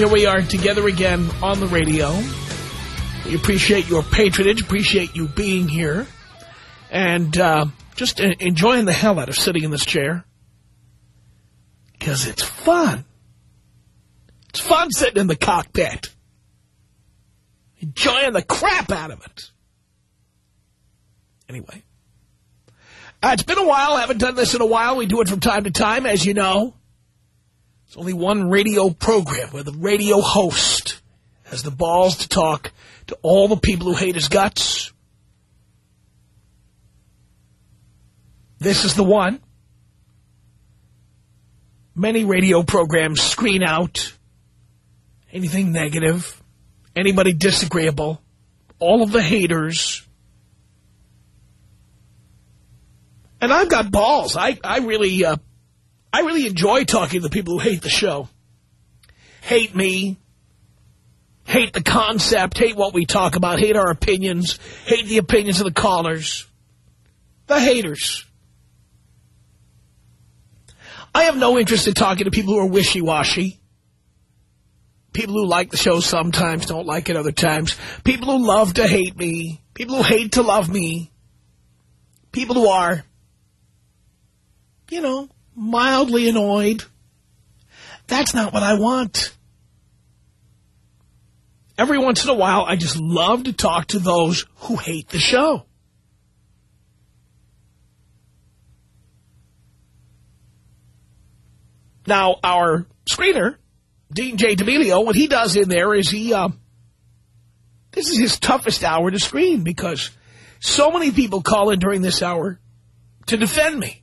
Here we are together again on the radio. We appreciate your patronage, appreciate you being here, and uh, just enjoying the hell out of sitting in this chair. Because it's fun. It's fun sitting in the cockpit. Enjoying the crap out of it. Anyway. Uh, it's been a while. I haven't done this in a while. We do it from time to time, as you know. It's only one radio program where the radio host has the balls to talk to all the people who hate his guts. This is the one. Many radio programs screen out anything negative, anybody disagreeable, all of the haters. And I've got balls. I, I really... Uh, I really enjoy talking to the people who hate the show. Hate me. Hate the concept. Hate what we talk about. Hate our opinions. Hate the opinions of the callers. The haters. I have no interest in talking to people who are wishy-washy. People who like the show sometimes, don't like it other times. People who love to hate me. People who hate to love me. People who are, you know, mildly annoyed. That's not what I want. Every once in a while, I just love to talk to those who hate the show. Now, our screener, Dean J. D'Amelio, what he does in there is he, uh, this is his toughest hour to screen because so many people call in during this hour to defend me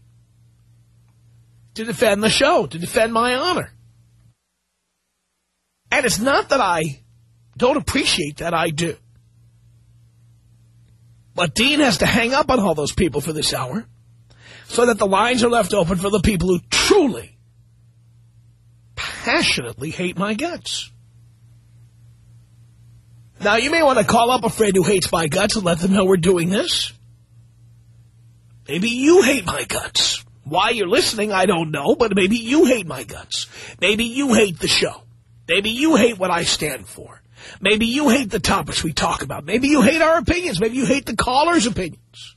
to defend the show, to defend my honor. And it's not that I don't appreciate that, I do. But Dean has to hang up on all those people for this hour so that the lines are left open for the people who truly, passionately hate my guts. Now, you may want to call up a friend who hates my guts and let them know we're doing this. Maybe you hate my guts. Why you're listening, I don't know, but maybe you hate my guts. Maybe you hate the show. Maybe you hate what I stand for. Maybe you hate the topics we talk about. Maybe you hate our opinions. Maybe you hate the caller's opinions.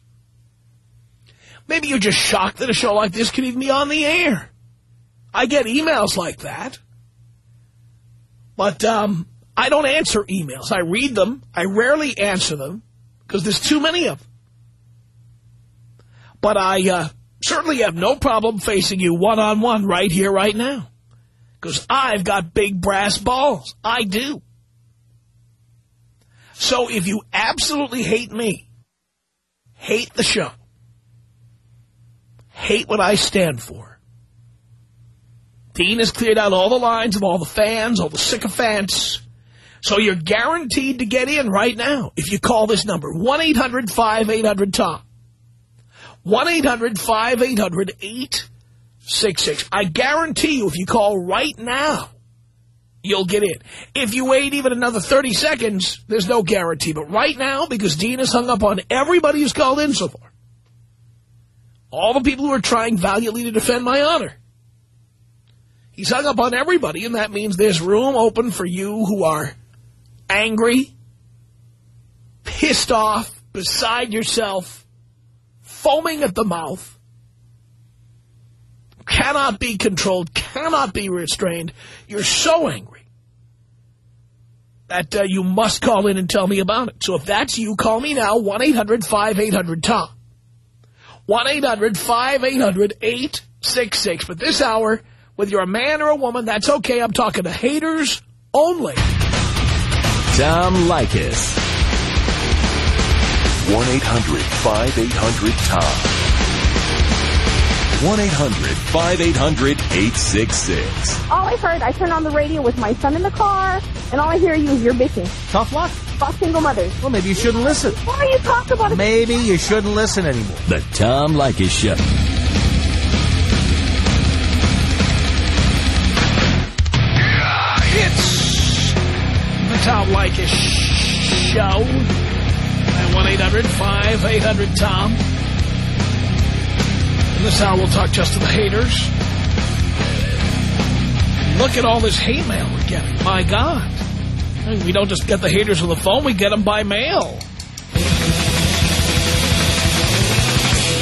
Maybe you're just shocked that a show like this can even be on the air. I get emails like that. But um, I don't answer emails. I read them. I rarely answer them because there's too many of them. But I uh, certainly have no problem facing you one-on-one -on -one right here, right now. Because I've got big brass balls. I do. So if you absolutely hate me, hate the show, hate what I stand for, Dean has cleared out all the lines of all the fans, all the sycophants, so you're guaranteed to get in right now if you call this number, 1-800-5800-TOM. 1-800-5800-866. I guarantee you if you call right now, you'll get in. If you wait even another 30 seconds, there's no guarantee. But right now, because Dean has hung up on everybody who's called in so far, all the people who are trying valiantly to defend my honor, he's hung up on everybody, and that means there's room open for you who are angry, pissed off, beside yourself, foaming at the mouth, cannot be controlled, cannot be restrained. You're so angry. that uh, you must call in and tell me about it. So if that's you, call me now, 1-800-5800-TOM. 1-800-5800-866. But this hour, whether you're a man or a woman, that's okay. I'm talking to haters only. Tom Leykis. 1-800-5800-TOM. 1-800-5800-866. All I heard, I turned on the radio with my son in the car, and all I hear you is you're bitching Tough luck. about single mothers. Well, maybe you shouldn't listen. Why are you talking about it? Maybe you shouldn't listen anymore. The Tom Leykis Show. It's the Tom Leykis Show at 1-800-5800-TOM. In this hour, we'll talk just to the haters. Look at all this hate mail we're getting. My God. I mean, we don't just get the haters on the phone, we get them by mail.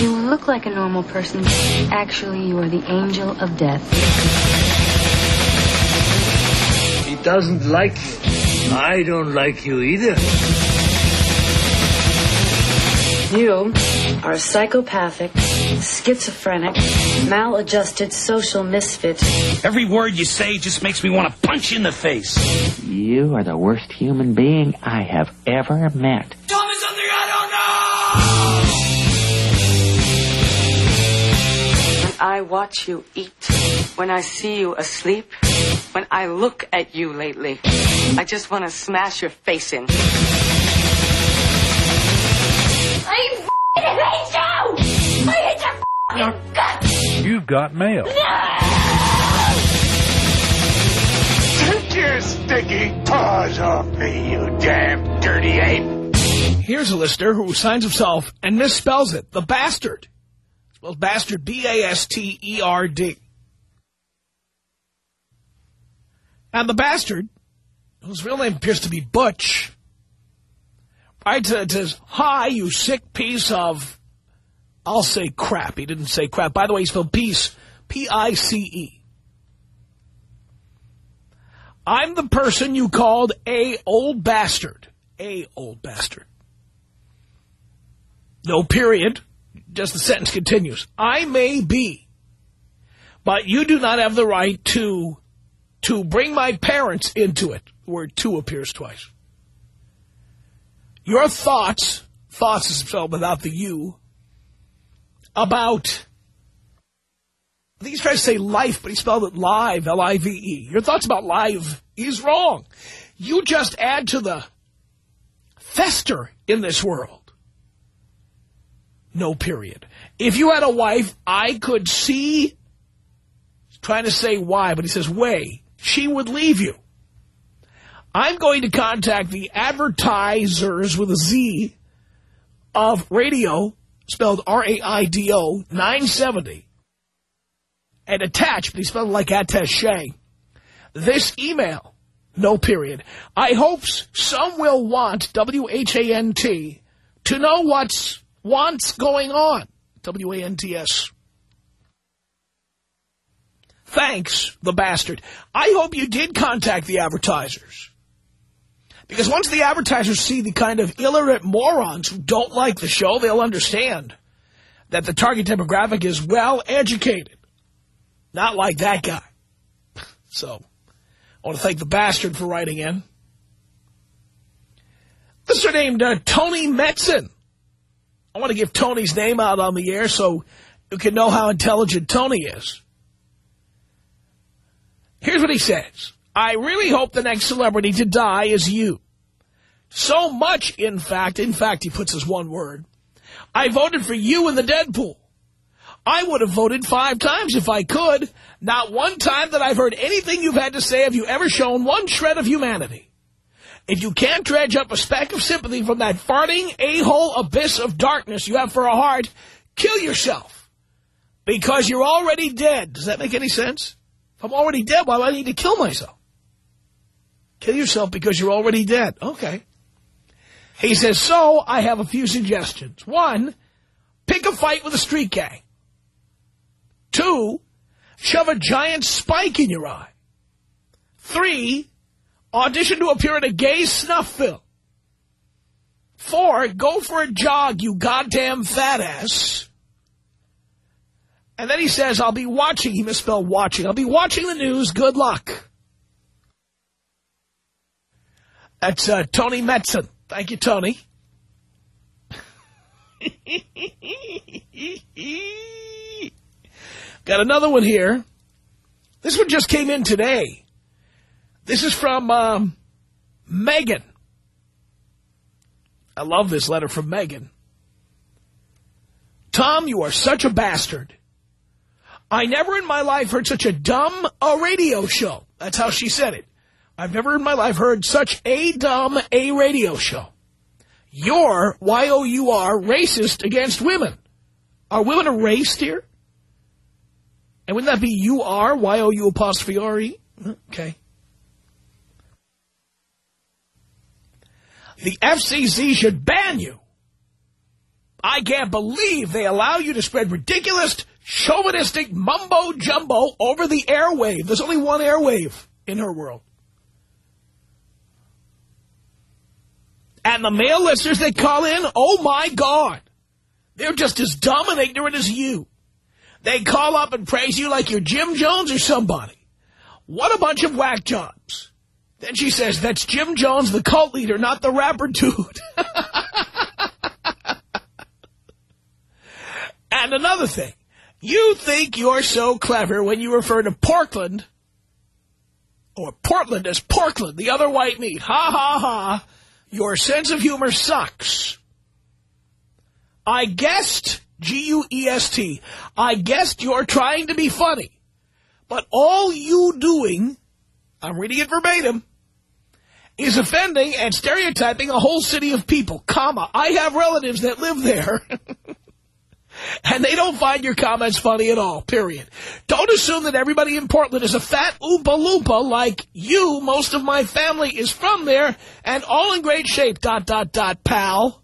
You look like a normal person. Actually, you are the angel of death. He doesn't like you. I don't like you either. You are a psychopathic, schizophrenic, maladjusted social misfit. Every word you say just makes me want to punch you in the face. You are the worst human being I have ever met. Tell me something I When I watch you eat, when I see you asleep, when I look at you lately, I just want to smash your face in. I hate you! I hate your f***ing guts! You've got mail. No! Take your sticky paws off me, you damn dirty ape. Here's a listener who signs himself and misspells it. The bastard. Spelled bastard, B-A-S-T-E-R-D. And the bastard, whose real name appears to be Butch, writes it says, Hi, you sick piece of, I'll say crap. He didn't say crap. By the way, he spelled peace, P-I-C-E. I'm the person you called a old bastard. A old bastard. No period. Just the sentence continues. I may be, but you do not have the right to to bring my parents into it. The word to appears twice. Your thoughts, thoughts is spelled without the you, about, I think he's trying to say life, but he spelled it live, L-I-V-E. Your thoughts about live is wrong. You just add to the fester in this world. No period. If you had a wife, I could see, trying to say why, but he says way, she would leave you. I'm going to contact the advertisers with a Z of radio, spelled R-A-I-D-O, 970, and attach, but he spelled it like attache, this email, no period. I hope some will want, W-H-A-N-T, to know what's wants going on. W-A-N-T-S. Thanks, the bastard. I hope you did contact the advertisers. Because once the advertisers see the kind of illiterate morons who don't like the show, they'll understand that the target demographic is well educated. Not like that guy. So, I want to thank the bastard for writing in. This is named uh, Tony Metzen. I want to give Tony's name out on the air so you can know how intelligent Tony is. Here's what he says. I really hope the next celebrity to die is you. So much, in fact, in fact, he puts his one word, I voted for you in the Deadpool. I would have voted five times if I could. Not one time that I've heard anything you've had to say have you ever shown one shred of humanity. If you can't dredge up a speck of sympathy from that farting a-hole abyss of darkness you have for a heart, kill yourself. Because you're already dead. Does that make any sense? If I'm already dead, why do I need to kill myself? Kill yourself because you're already dead. Okay. He says, so I have a few suggestions. One, pick a fight with a street gang. Two, shove a giant spike in your eye. Three, Audition to appear in a gay snuff film. Four, go for a jog, you goddamn fat ass. And then he says, I'll be watching. He misspelled watching. I'll be watching the news. Good luck. That's uh, Tony Metzen. Thank you, Tony. Got another one here. This one just came in today. This is from um, Megan. I love this letter from Megan. Tom, you are such a bastard. I never in my life heard such a dumb a radio show. That's how she said it. I've never in my life heard such a dumb a radio show. You're, Y-O-U-R, racist against women. Are women a race, dear? And wouldn't that be U-R, Y-O-U apostrophe R-E? Okay. The FCC should ban you. I can't believe they allow you to spread ridiculous, chauvinistic mumbo-jumbo over the airwave. There's only one airwave in her world. And the male listeners that call in, oh my God, they're just as dumb and ignorant as you. They call up and praise you like you're Jim Jones or somebody. What a bunch of whack jobs. Then she says, that's Jim Jones, the cult leader, not the rapper dude. and another thing, you think you're so clever when you refer to Portland, or Portland as Portland, the other white meat. Ha, ha, ha. Your sense of humor sucks. I guessed, G-U-E-S-T, I guessed you're trying to be funny. But all you doing, I'm reading it verbatim, is offending and stereotyping a whole city of people, comma. I have relatives that live there. and they don't find your comments funny at all, period. Don't assume that everybody in Portland is a fat Oompa Loompa like you. Most of my family is from there and all in great shape, dot, dot, dot, pal.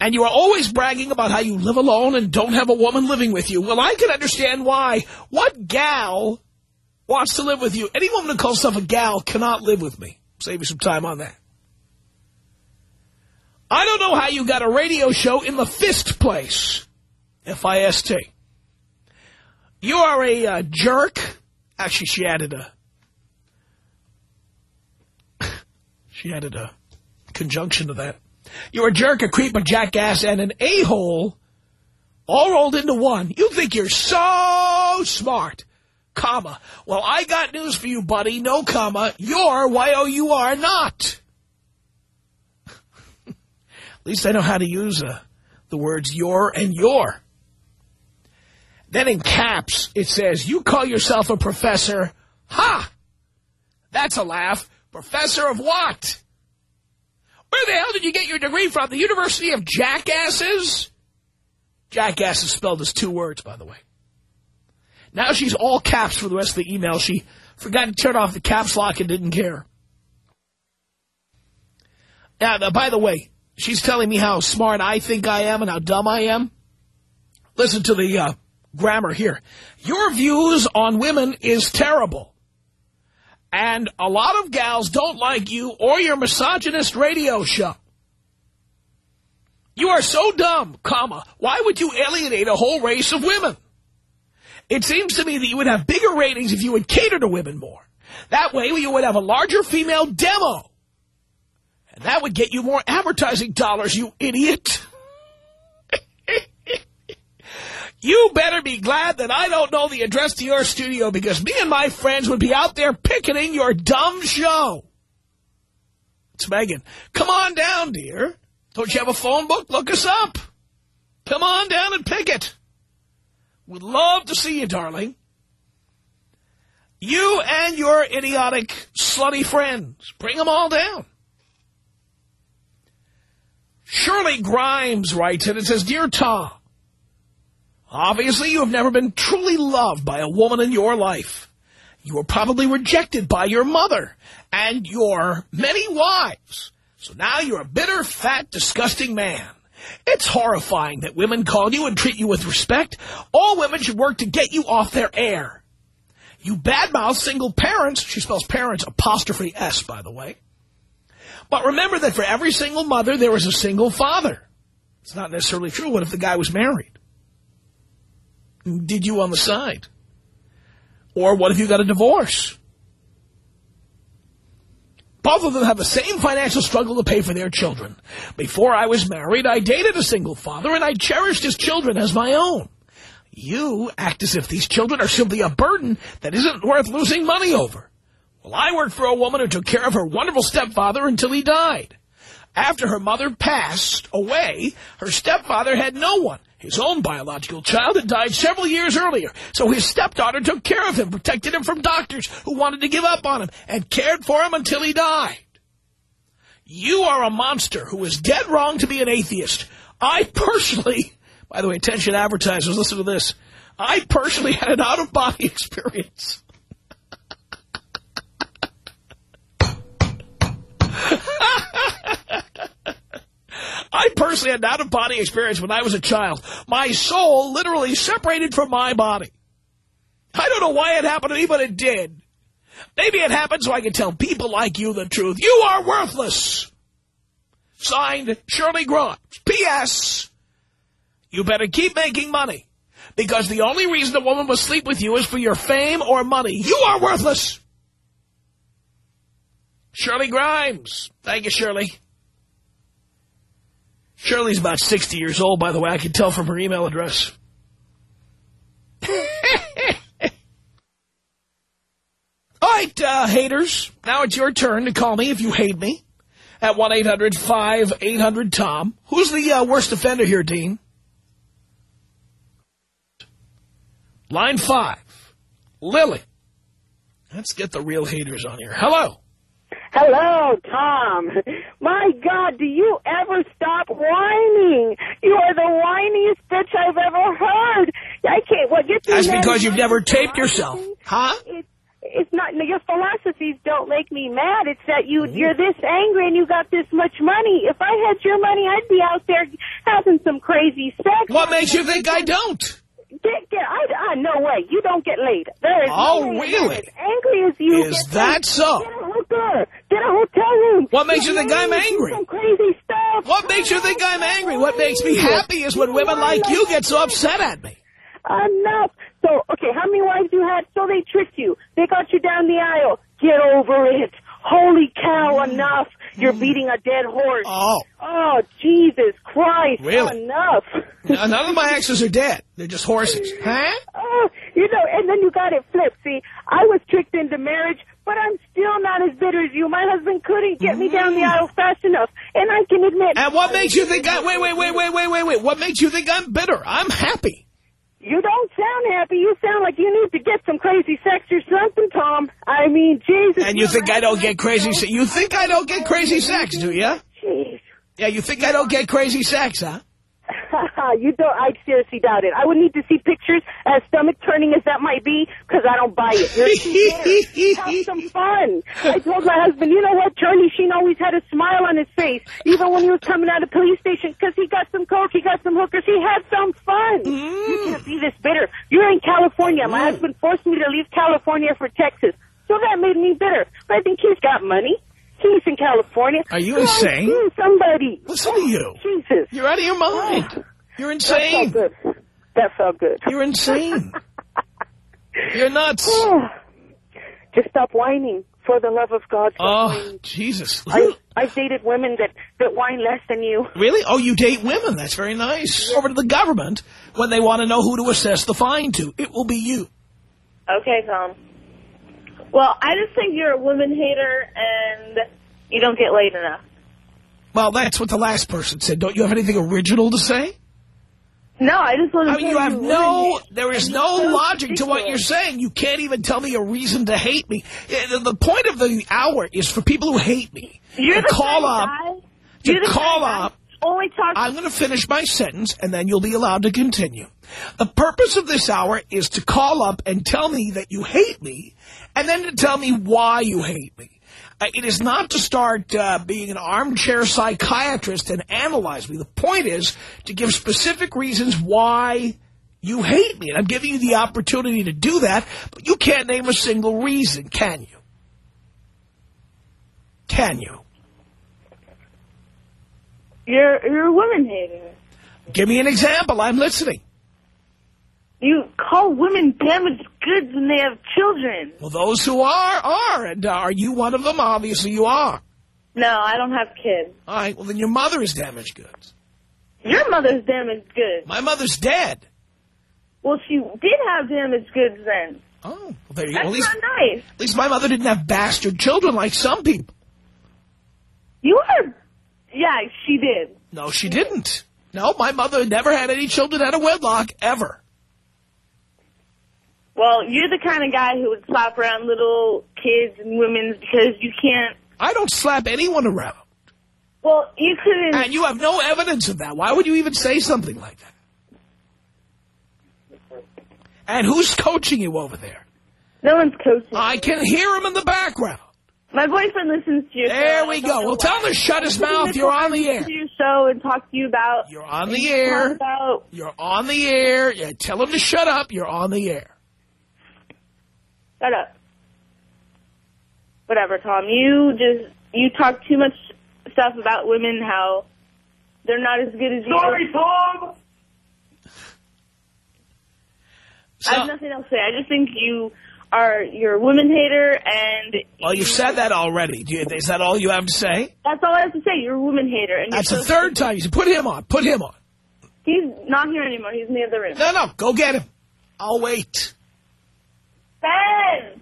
And you are always bragging about how you live alone and don't have a woman living with you. Well, I can understand why. What gal wants to live with you? Any woman who calls herself a gal cannot live with me. Save you some time on that. I don't know how you got a radio show in the fist place. F-I-S-T. You are a uh, jerk. Actually, she added a... she added a conjunction to that. You're a jerk, a creep, a jackass, and an a-hole all rolled into one. You think you're so smart. Comma. Well, I got news for you, buddy. No comma. You're Y-O-U-R not. At least I know how to use uh, the words your and your. Then in caps, it says, you call yourself a professor. Ha! That's a laugh. Professor of what? Where the hell did you get your degree from? The University of Jackasses? Jackass is spelled as two words, by the way. Now she's all caps for the rest of the email. She forgot to turn off the caps lock and didn't care. Now, by the way, she's telling me how smart I think I am and how dumb I am. Listen to the uh, grammar here. Your views on women is terrible. And a lot of gals don't like you or your misogynist radio show. You are so dumb, comma, why would you alienate a whole race of women? It seems to me that you would have bigger ratings if you would cater to women more. That way you would have a larger female demo. And that would get you more advertising dollars, you idiot. You better be glad that I don't know the address to your studio because me and my friends would be out there picketing your dumb show. It's Megan. Come on down, dear. Don't you have a phone book? Look us up. Come on down and picket. We'd love to see you, darling. You and your idiotic, slutty friends. Bring them all down. Grimes writes it. It says, Dear Tom, Obviously, you have never been truly loved by a woman in your life. You were probably rejected by your mother and your many wives. So now you're a bitter, fat, disgusting man. It's horrifying that women call you and treat you with respect. All women should work to get you off their air. You badmouth single parents. She spells parents apostrophe S, by the way. But remember that for every single mother, there is a single father. It's not necessarily true. What if the guy was married? Did you on the side? Or what if you got a divorce? Both of them have the same financial struggle to pay for their children. Before I was married, I dated a single father, and I cherished his children as my own. You act as if these children are simply a burden that isn't worth losing money over. Well, I worked for a woman who took care of her wonderful stepfather until he died. After her mother passed away, her stepfather had no one. His own biological child had died several years earlier, so his stepdaughter took care of him, protected him from doctors who wanted to give up on him, and cared for him until he died. You are a monster who is dead wrong to be an atheist. I personally, by the way, attention advertisers, listen to this. I personally had an out-of-body experience. I personally had an out-of-body experience when I was a child. My soul literally separated from my body. I don't know why it happened to me, but it did. Maybe it happened so I can tell people like you the truth. You are worthless. Signed, Shirley Grimes. P.S. You better keep making money. Because the only reason a woman will sleep with you is for your fame or money. You are worthless. Shirley Grimes. Thank you, Shirley. Shirley's about 60 years old, by the way. I can tell from her email address. All right, uh, haters. Now it's your turn to call me if you hate me at 1-800-5800-TOM. Who's the uh, worst offender here, Dean? Line 5. Lily. Let's get the real haters on here. Hello. Hello, Tom. My God, do you ever stop whining? You are the whiniest bitch I've ever heard. I can't. Well, get That's because you've never taped yourself, huh? It's, it's not. Your philosophies don't make me mad. It's that you mm-hmm. you're this angry and you got this much money. If I had your money, I'd be out there having some crazy sex. What makes you think I don't? Get, get, I, I, no way. You don't get laid. There is Oh, no way really? As angry as you Is that laid. so? Get a hooker. Get a hotel room. What makes Get you think. I'm angry? Some crazy stuff. What makes you think I'm angry? What makes me happy is when women like you get so upset at me. Enough. So, okay, how many wives you had? So they tricked you. They got you down the aisle. Get over it. Holy cow, mm. enough. You're mm. beating a dead horse. Oh. Oh, Jesus Christ. Really? Enough. Now, None of my exes are dead. They're just horses. Huh? Oh, you know, and then you got it flipped. See, I was tricked into marriage, but I'm still not as bitter as you. My husband couldn't get me down the mm. aisle fast enough, and I can admit. And what makes you think I... Wait, wait, wait, wait, wait, wait, wait. What makes you think I'm bitter? I'm happy. You don't sound happy. You sound like you need to get some crazy sex or something, Tom. I mean, Jesus. And you think I don't get crazy sex? You think I don't get crazy sex, do you? Jeez. Yeah, you think I don't get crazy sex, huh? You don't. I seriously doubt it. I would need to see pictures, as stomach turning as that might be, because I don't buy it. You're. Have some fun. I told my husband, you know what, Charlie Sheen always had a smile on his face, even when he was coming out of the police station, because he got some coke, he got some hookers, he had some fun. You mm. can't be this bitter. You're in California. My mm. husband forced me to leave California for Texas, so that made me bitter. But I think he's got money. He's in California. Are you insane? Somebody. Listen to you. Jesus. You're out of your mind. Oh. You're That felt insane. good. That felt good. You're insane. You're nuts. Just stop whining. For the love of God, Oh, whining. Jesus. I, I've dated women that, that whine less than you. Really? Oh, you date women. That's very nice. Over to the government when they want to know who to assess the fine to. It will be you. Okay, Tom. Well, I just think you're a woman hater and you don't get laid enough. Well, that's what the last person said. Don't you have anything original to say? No, I just want to I mean, you have no, there is no so logic to what you're saying. You can't even tell me a reason to hate me. Eh, The point of the hour is for people who hate me You're to the call up, guy- to you're the call up. guy Only talk. I'm going to finish my sentence, and then you'll be allowed to continue. The purpose of this hour is to call up and tell me that you hate me, and then to tell me why you hate me. Uh, it is not to start uh, being an armchair psychiatrist and analyze me. The point is to give specific reasons why You hate me, and I'm giving you the opportunity to do that, but you can't name a single reason, can you? Can you? You're you're a woman hater. Give me an example. I'm listening. You call women damaged goods when they have children. Well, those who are, are. And uh, are you one of them? Obviously you are. No, I don't have kids. All right, well, then your mother is damaged goods. Your mother's damaged goods. My mother's dead. Well, she did have damaged goods then. Oh, well, there you That's go. At least, not nice. at least my mother didn't have bastard children like some people. You are... Yeah, she did. No, she didn't. No, my mother never had any children out of wedlock, ever. Well, you're the kind of guy who would slap around little kids and women because you can't... I don't slap anyone around. Well, you couldn't... And you have no evidence of that. Why would you even say something like that? And who's coaching you over there? No one's coaching. I can hear him in the background. My boyfriend listens to you. There we go. Well, tell him to shut his mouth. You're on the air. to your show and talk to you about... You're on the air. About, You're on the air. Yeah, tell him to shut up. You're on the air. Shut up. Whatever, Tom. You just... You talk too much stuff about women, how they're not as good as you. Sorry, Tom! I have nothing else to say. I just think you are... You're a woman hater, and... Well, you've said that already. Do you, is that all you have to say? That's all I have to say. You're a woman hater. And That's you're the so- third time. You said, put him on. Put him on. He's not here anymore. He's in the other room. No, no. Go get him. I'll wait. Ben!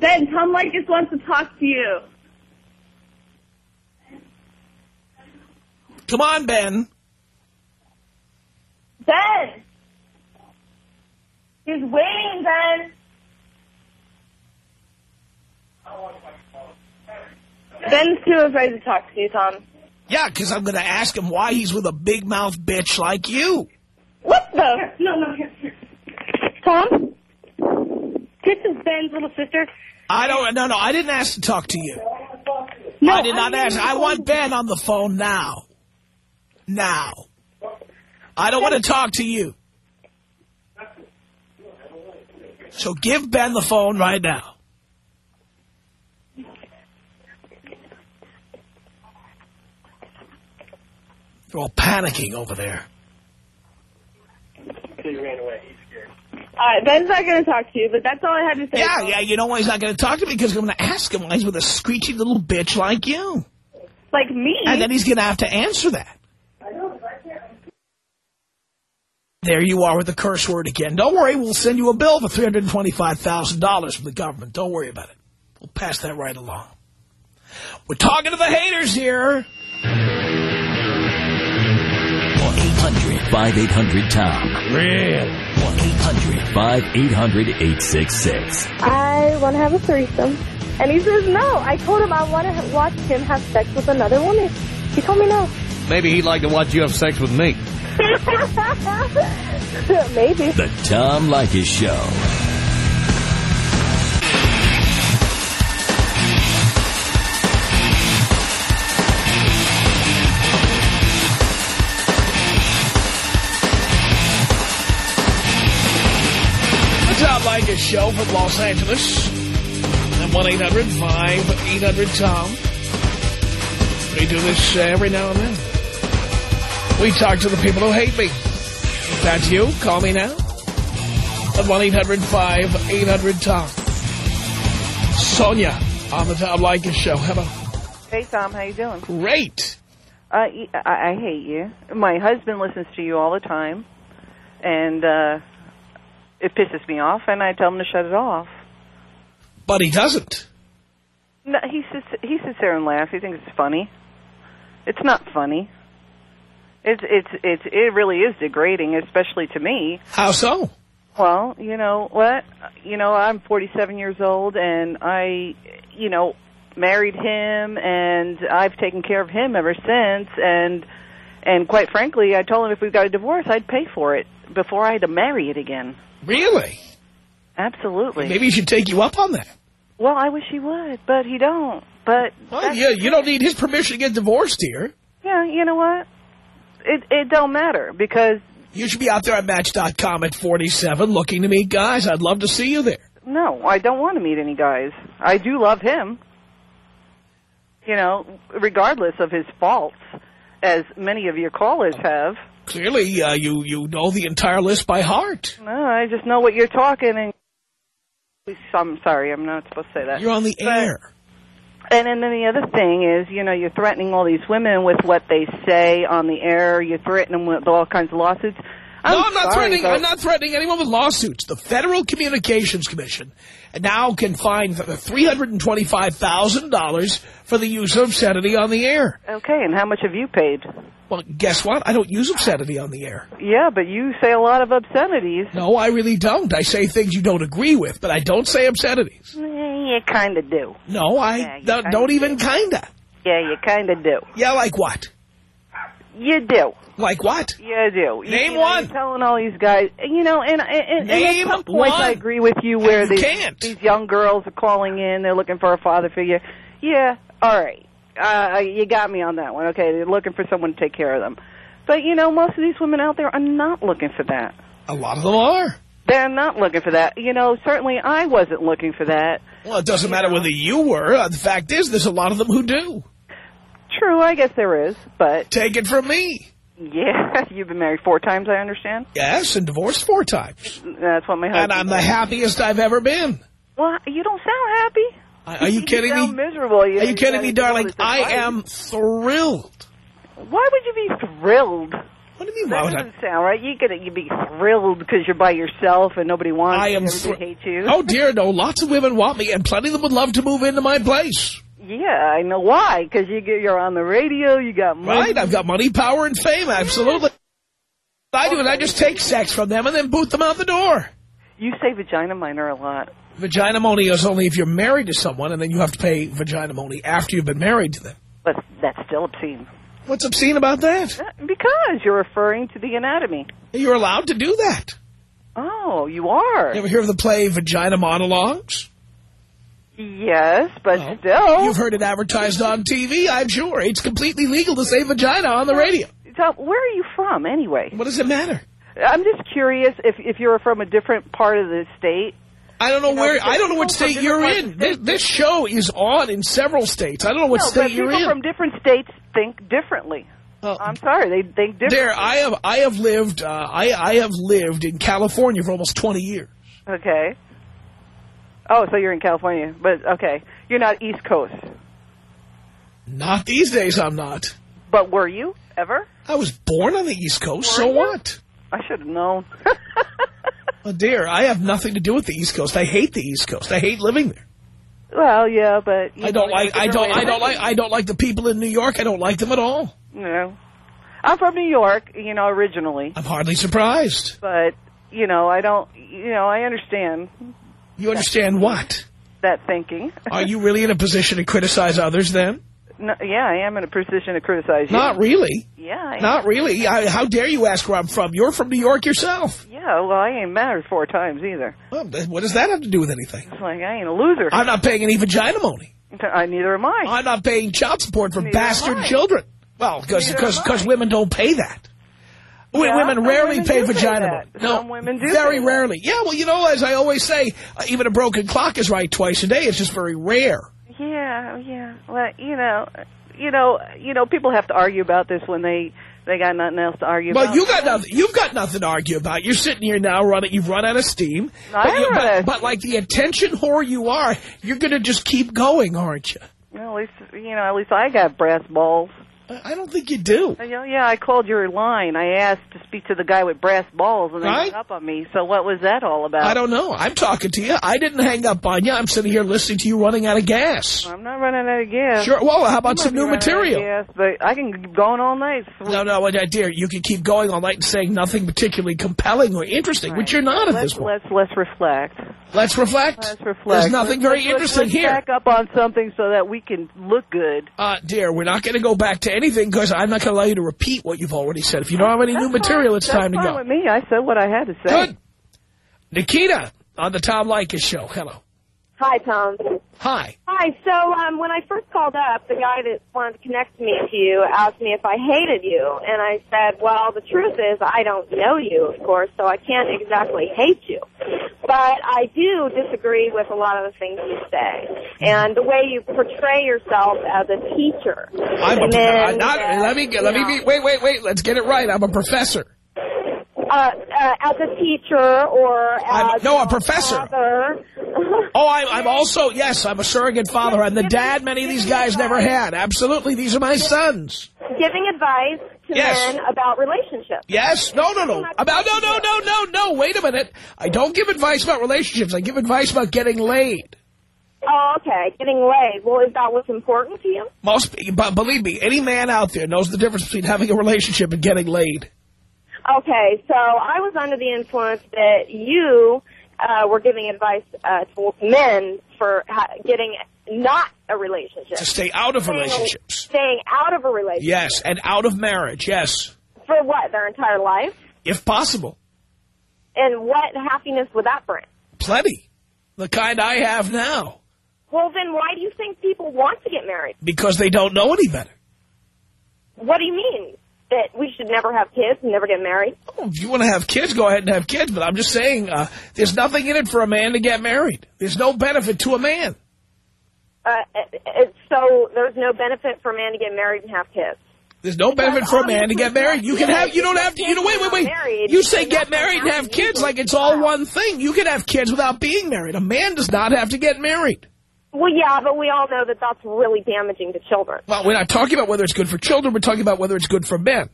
Ben, Tom Leykis wants to talk to you. Come on, Ben. Ben! He's waiting, Ben. Ben's too afraid to talk to you, Tom. Yeah, because I'm going to ask him why he's with a big mouth bitch like you. What the? No, no, here. Tom? This is Ben's little sister. I don't, no, no, I didn't ask to talk to you. No, I did not I mean- ask. I want Ben on the phone now. Now. I don't want to talk to you. So give Ben the phone right now. They're all panicking over there. He ran away. He's scared. All right, Ben's not going to talk to you, but that's all I had to say. Yeah, yeah, you know why he's not going to talk to me? Because I'm going to ask him why he's with a screechy little bitch like you. Like me. And then he's going to have to answer that. I know. There you are with the curse word again. Don't worry, we'll send you a bill for $325,000 from the government. Don't worry about it. We'll pass that right along. We're talking to the haters here. 1-800-5800-TOM. Really? 1-800-5800-866. I want to have a threesome. And he says no. I told him I want to watch him have sex with another woman. He told me no. Maybe he'd like to watch you have sex with me. Maybe. The Tom Leykis Show. Leykis Show from Los Angeles. And 1-800-5800-TOM. We do this uh, every now and then. We talk to the people who hate me. If that's you, call me now. At 1-800-5800-TOM. Sonia on the Tom Leykis Show. Hello. Hey, Tom. How you doing? Great. Uh, I, I hate you. My husband listens to you all the time, and uh, it pisses me off, and I tell him to shut it off. But he doesn't. No, he sits he sits there and laughs. He thinks it's funny. It's not funny. It's it's it's it really is degrading, especially to me. How so? Well, you know what? You know, I'm 47 years old, and I, you know, married him, and I've taken care of him ever since. And and quite frankly, I told him if we got a divorce, I'd pay for it before I had to marry it again. Really? Absolutely. Maybe he should take you up on that. Well, I wish he would, but he don't. But Well, yeah, you don't need his permission to get divorced here. yeah, you know what? it it don't matter because You should be out there at Match.com at 47 looking to meet guys. I'd love to see you there. no, I don't want to meet any guys. I do love him. You know, regardless of his faults, as many of your callers have. Clearly, uh, you, you know the entire list by heart. No, I just know what you're talking and I'm sorry, I'm not supposed to say that. You're on the But- air. And, and then the other thing is, you know, you're threatening all these women with what they say on the air. You're threatening them with all kinds of lawsuits. I'm no, I'm not sorry, threatening. but- I'm not threatening anyone with lawsuits. The Federal Communications Commission now can fine $325,000 for the use of obscenity on the air. Okay, and how much have you paid? Well, guess what? I don't use obscenity on the air. Yeah, but you say a lot of obscenities. No, I really don't. I say things you don't agree with, but I don't say obscenities. Eh, You kind of do. No, I Yeah, don't, don't even kinda. Yeah, you kind of do. Yeah, like what? You do. Like what? You do. You- Name you know, one. Telling all these guys, you know, and, and, and Name at some point. I agree with you where You these, can't. these young girls are calling in, they're looking for a father figure. Yeah, all right. Uh, you got me on that one. Okay, they're looking for someone to take care of them. But, you know, most of these women out there are not looking for that. A lot of them are. They're not looking for that. You know, certainly I wasn't looking for that. Well, it doesn't matter whether you were. Uh, the fact is, there's a lot of them who do. True, I guess there is, but Take it from me. yeah, you've been married four times, I understand. Yes, and divorced four times. That's what my husband. And I'm the happiest I've ever been. Well, you don't sound happy. Are you kidding sound me? miserable. You, Are you kidding me, gotta do all darling? I am thrilled. Why would you be thrilled? What do you mean? That Why would I? doesn't sound right. You could you be thrilled because you're by yourself and nobody wants I you. am Everybody hates you. Oh, dear, no. Lots of women want me, and plenty of them would love to move into my place. Yeah, I know why. Because you get you're on the radio. You got money. Right? I've got money, power, and fame. Absolutely. I do is I just take sex from them and then boot them out the door. You say vagina money a lot. Vagina money is only if you're married to someone, and then you have to pay vagina money after you've been married to them. But that's still obscene. What's obscene about that? Uh, because you're referring to the anatomy. You're allowed to do that. Oh, you are. You ever hear of the play Vagina Monologues? Yes, but still. You've heard it advertised on TV, I'm sure. It's completely legal to say vagina on the radio. So, where are you from, anyway? What does it matter? I'm just curious if if you're from a different part of the state. I don't know You know, where. I don't know what state you're in. This, this show is on in several states. I don't know what no, state you're in. people from different states think differently. I'm sorry, they think differently. There, I have. I have lived. Uh, I I have lived in California for almost 20 years. Okay. Oh, so you're in California, but okay, you're not East Coast. Not these days. I'm not. But were you ever? I was born on the East Coast. so you? what? I should have known. Oh dear, I have nothing to do with the East Coast. I hate the East Coast. I hate living there. well, yeah, but I don't know, like. I don't. I don't like. I don't like the people in New York. I don't like them at all. No. I'm from New York, you know, originally, I'm hardly surprised. but you know, I don't. You know, I understand You understand what? that thinking. Are you really in a position to criticize others then? No, yeah, I am in a position to criticize you. Not really. Yeah, I am. Not really. I, how dare you ask where I'm from? You're from New York yourself. Yeah, well, I ain't married four times either. Well, what does that have to do with anything? It's like I ain't a loser. I'm not paying any vagina money. I neither am I. I'm not paying child support for Neither bastard children. Well, because because because women don't pay that. Yeah, women rarely women pay vagina money. No, Some women do very rarely. Yeah, well, you know, as I always say, uh, even a broken clock is right twice a day. It's just very rare. Yeah, yeah. Well, you know, you know, you know, people have to argue about this when they they got nothing else to argue Well, about. you got nothing. You've got nothing to argue about. You're sitting here now, running. You've run out of steam. I but, you- haven't run out but, but like the attention whore you are, you're going to just keep going, aren't you? Well, at least you know, at least I got brass balls. I don't think you do. Yeah, I called your line. I asked to speak to the guy with brass balls, and they Right. hung up on me. So what was that all about? I don't know. I'm talking to you. I didn't hang up on you. I'm sitting here listening to you running out of gas. I'm not running out of gas. Sure. Well, how about some new running out of material? Yes, but I can keep going all night. No, no, my dear, you can keep going all night and saying nothing particularly compelling or interesting, which you're not at let's, this point. Let's let's reflect. Let's reflect. Let's reflect. There's nothing Let's- very let's- interesting let's here. Back up on something so that we can look good. Uh, dear, we're not going to go back to anything because I'm not going to allow you to repeat what you've already said. If you don't have any new material, it's That's time to fine go. with me. I said what I had to say. Good. Nikita on the Tom Leykis show. Hello. Hi, Tom. Hi. Hi. So um, when I first called up, the guy that wanted to connect me to you asked me if I hated you, and I said, "Well, the truth is I don't know you, of course, so I can't exactly hate you, but I do disagree with a lot of the things you say and the way you portray yourself as a teacher." I'm a, then, not, uh, let me get, let me be, wait, wait, wait, let's get it right. I'm a professor. Uh, uh, as a teacher or as I'm, no, a professor. father. Oh, I, I'm also, yes, I'm a surrogate father. I'm the dad many of these guys never had. Absolutely, these are my sons. giving advice to Yes. men about relationships. Yes, no, no, no. About, no, no, no, no, no, wait a minute. I don't give advice about relationships. I give advice about getting laid. Oh, okay. Getting laid. Well, is that what's important to you? Most, but believe me, any man out there knows the difference between having a relationship and getting laid. Okay, so I was under the influence that you uh, were giving advice uh, to men for ha- getting not a relationship. To stay out of Staying- relationships. Staying out of a relationship. Yes, and out of marriage, yes, For what? Their entire life? if possible. And what happiness would that bring? Plenty. The kind I have now. Well, then why do you think people want to get married? Because they don't know any better. What do you mean? That we should never have kids and never get married? Oh, If you want to have kids, go ahead and have kids. But I'm just saying, uh, there's nothing in it for a man to get married. There's no benefit to a man. Uh, it, it, so there's no benefit for a man to get married and have kids. There's no benefit for a man to get married. You can have, you don't have to, you know, wait, wait, wait. You say get married and have kids like it's all one thing. You can have kids without being married. A man does not have to get married. Well, yeah, but we all know that that's really damaging to children. Well, we're not talking about whether it's good for children. We're talking about whether it's good for men.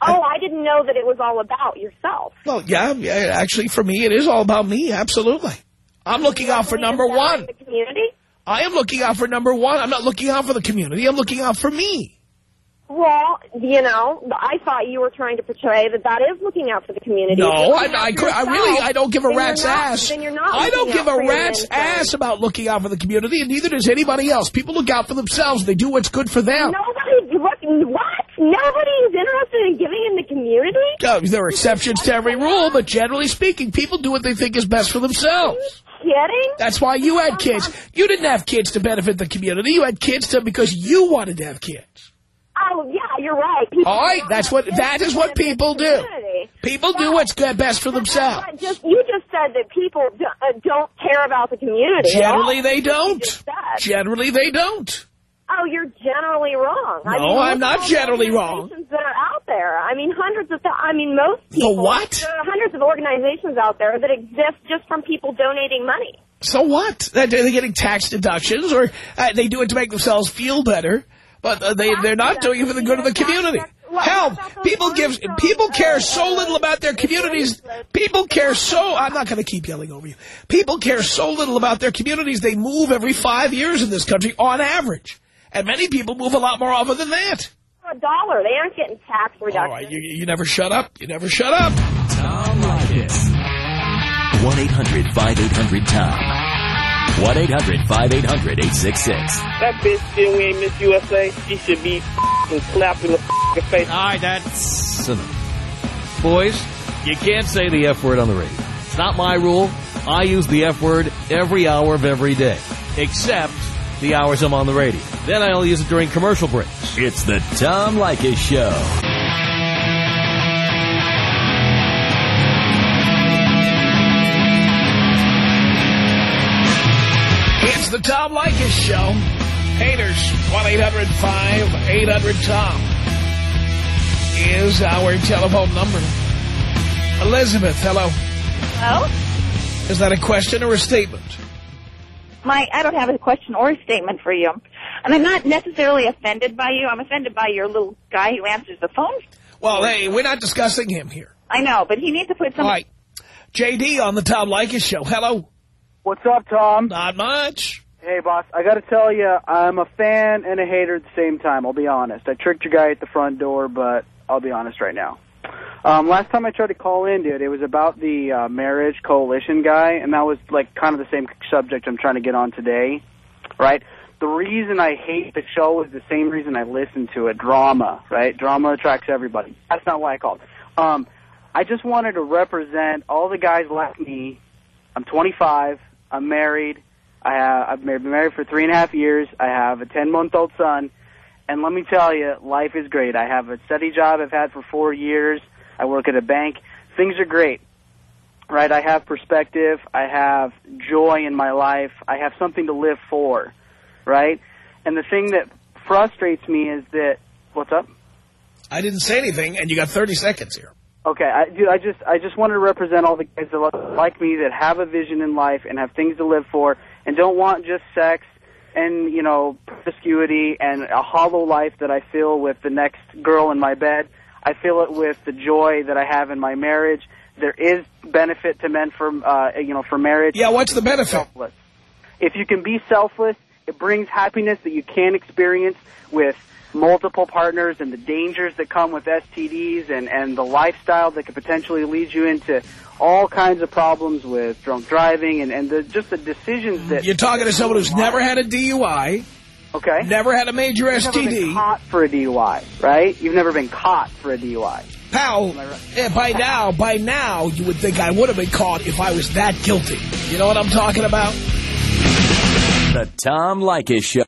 Oh, I didn't know that it was all about yourself. Well, yeah, yeah, actually, for me, it is all about me. Absolutely. I'm looking out for number one. The community? I am looking out for number one. I'm not looking out for the community. I'm looking out for me. Well, you know, I thought you were trying to portray that that is looking out for the community. No, I, I, for I really, I don't give a rat's not- ass. Then you're not I don't give a rat's ass about looking out for the community, and neither does anybody else. People look out for themselves. They do what's good for them. Nobody, what? What? Nobody's interested in giving in the community? There are exceptions to every rule, but generally speaking, people do what they think is best for themselves. Kidding? That's why you had kids. You didn't have kids to benefit the community. You had kids to because you wanted to have kids. Oh, yeah, you're right. People All right, that's what that is what people do. People do what's good, best for themselves. Just you just said that people uh, don't care about the community. Generally, they don't. Generally, they don't. Oh, you're generally wrong. I No, mean, I'm not the generally wrong. That are out there. I mean, hundreds of. I mean, most people. what? There are hundreds of organizations out there that exist just from people donating money. So what? That- They're getting tax deductions, or uh, they do it to make themselves feel better, but uh, they they're not doing it for the good of the community. Hell, people give people care so little about their communities. People care so. I'm not going to keep yelling over you. People care so little about their communities. They move every five years in this country on average, and many people move a lot more often than that. For a dollar, they aren't getting tax All reductions. right, you, you never shut up. You never shut up. Tom Leykis. 1-800-5800-TOM. 1-800-5800-866. That bitch still ain't Miss USA. She should be f***ing slapped in the f***ing face. All right, that's enough. Boys, you can't say the F word on the radio. It's not my rule. I use the F word every hour of every day, except the hours I'm on the radio. Then I only use it during commercial breaks. It's the Tom Leykis Show. The Tom Leykis Show. Haters, 1-800-5800-TOM is our telephone number. Elizabeth, hello. Hello? Is that a question or a statement? My, I don't have a question or a statement for you. And I'm not necessarily offended by you. I'm offended by your little guy who answers the phone. Well, hey, we're not discussing him here. I know, but he needs to put some... All right. JD on the Tom Leykis Show. Hello. What's up, Tom? Not much. Hey, boss. I got to tell you, I'm a fan and a hater at the same time. I'll be honest. I tricked your guy at the front door, but I'll be honest right now. Um, last time I tried to call in, dude, it was about the uh, marriage coalition guy, and that was like kind of the same subject I'm trying to get on today, right? The reason I hate the show is the same reason I listen to it, drama, right? Drama attracts everybody. That's not why I called. Um, I just wanted to represent all the guys like me. I'm 25. I'm married. I have, I've been married for three and a half years. I have a 10-month-old son. And let me tell you, life is great. I have a steady job I've had for four years. I work at a bank. Things are great, right? I have perspective. I have joy in my life. I have something to live for, right? And the thing that frustrates me is that, what's up? I didn't say anything, and you got 30 seconds here. Okay, I, dude, I just I just wanted to represent all the guys that like me that have a vision in life and have things to live for and don't want just sex and you know promiscuity and a hollow life that I feel with the next girl in my bed. I feel it with the joy that I have in my marriage. There is benefit to men for uh, you know for marriage. Yeah, what's the benefit? Selfless. If you can be selfless, it brings happiness that you can't experience with multiple partners and the dangers that come with STDs and, and the lifestyle that could potentially lead you into all kinds of problems with drunk driving and, and the, just the decisions that... You're talking to someone who's never had a DUI. Okay. Never had a major You've STD. never been caught for a DUI, right? You've never been caught for a DUI. Pal, yeah, by now, by now, you would think I would have been caught if I was that guilty. You know what I'm talking about? The Tom Leykis Show.